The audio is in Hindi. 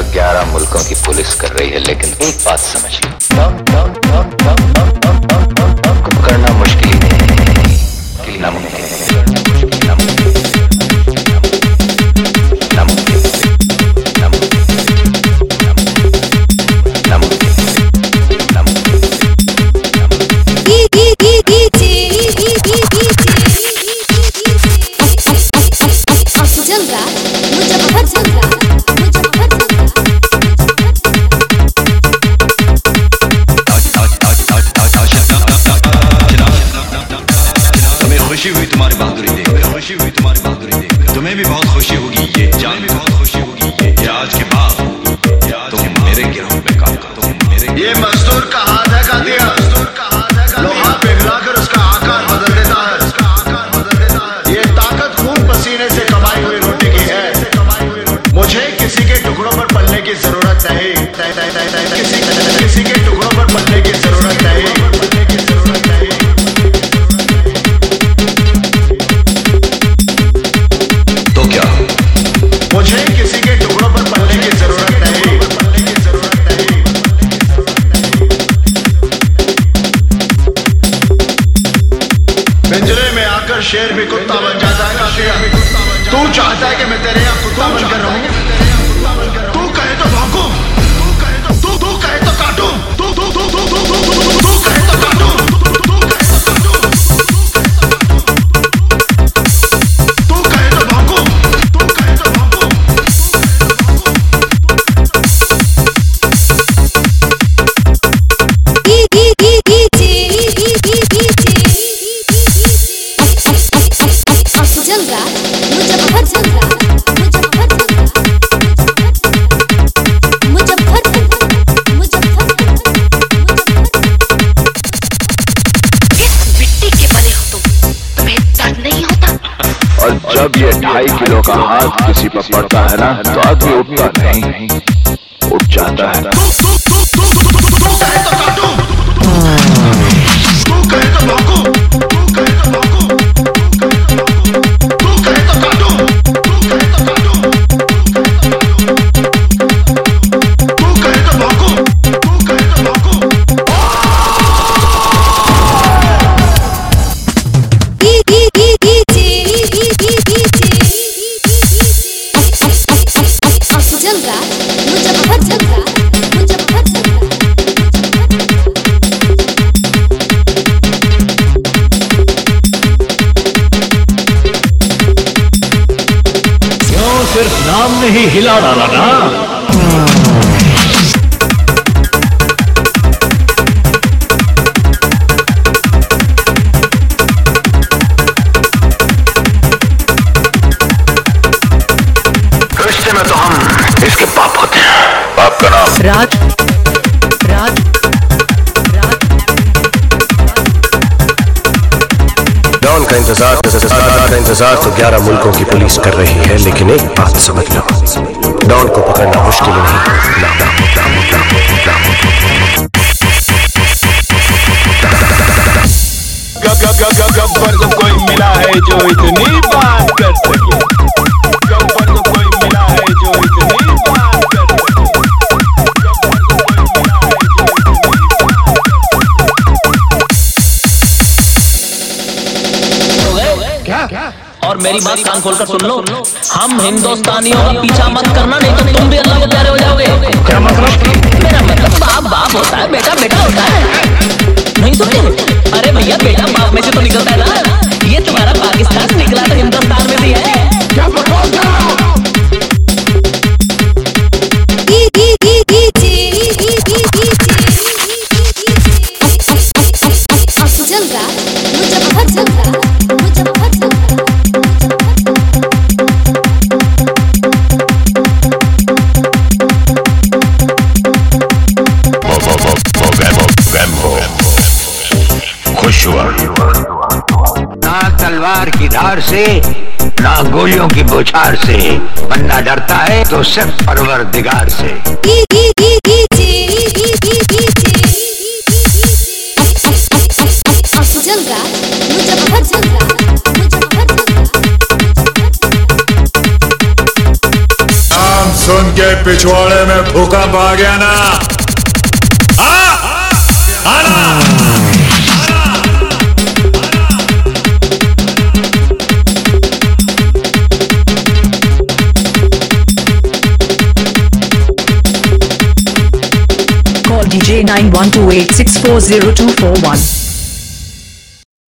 तो ग्यारह मुल्कों की पुलिस कर रही है लेकिन एक बात समझ लो खुशी हुई तुम्हारी बहादुरी देख खुशी हुई तुम्हारी बहादुरी देख तुम्हें भी बहुत खुशी होगी, ये जान। भी बहुत खुशी होगी, ये आज के बाद। तुम मेरे गिरोह में काम करो। मेरे ये मजदूर का शेर भी कुत्ता बन जाता है तू चाहता है कि मैं तेरे यहाँ कुत्ता बनकर रहूँ? जब ये ढाई किलो का हाथ किसी पर पड़ता है ना तो आदमी उठता नहीं उठ जाता है सिर्फ़ नाम ने ही हिला डाला ना। रिश्ते में तो हम इसके पाप होते हैं। पाप का नाम। राज डॉन का इंतज़ार का इंतज़ार तो ग्यारह मुल्कों की पुलिस कर रही है, लेकिन एक बात समझ लो। डॉन को पकड़ना मुश्किल नहीं। कोई मिला है जो इतनी बात और मेरी बात कान खोलकर सुन लो। हम हिंदुस्तानियों का पीछा मत करना नहीं तो तुम भी अल्लाह के प्यारे हो जाओगे। क्या मतलब मेरा मतलब बाप बाप होता है बेटा बेटा होता है। नहीं सुनते अरे भैया बेटा बाप में से तो निकलता है ना। ये तुम्हारा पाकिस्तान निकला तो हिंदुस्तान में भी है क्या रहा हो। जलरा मुजफ्फर जलरा खुश ना तलवार की धार से ना गोलियों की बौछार से। बंदा डरता है तो सिर्फ़ परवर दिगार से सुन के पिछवाड़े में भूकंप आ गया ना। DJ 9128640241.